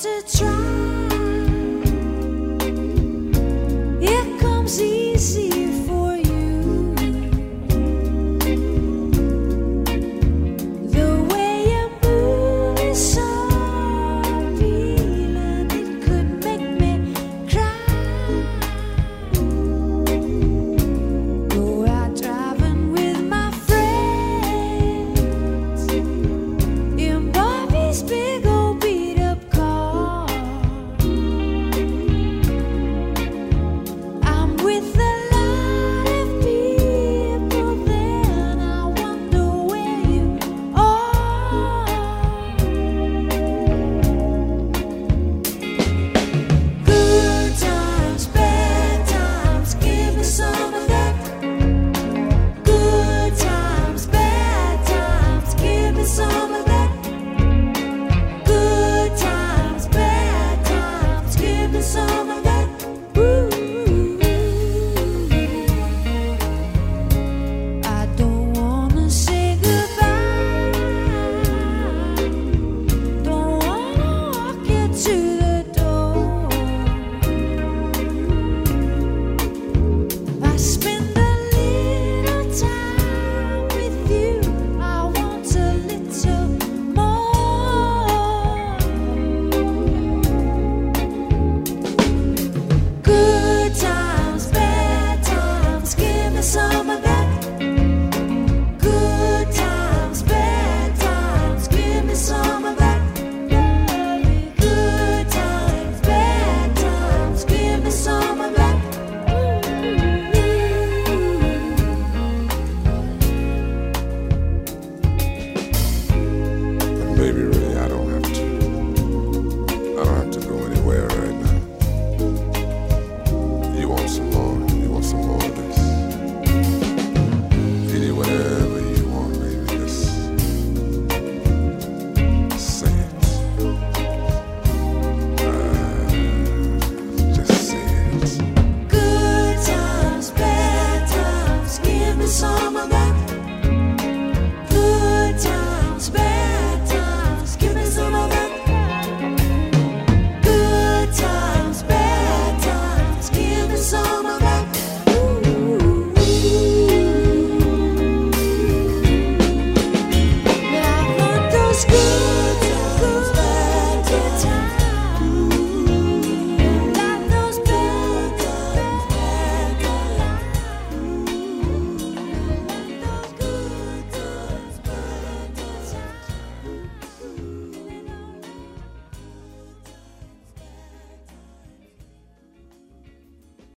to try.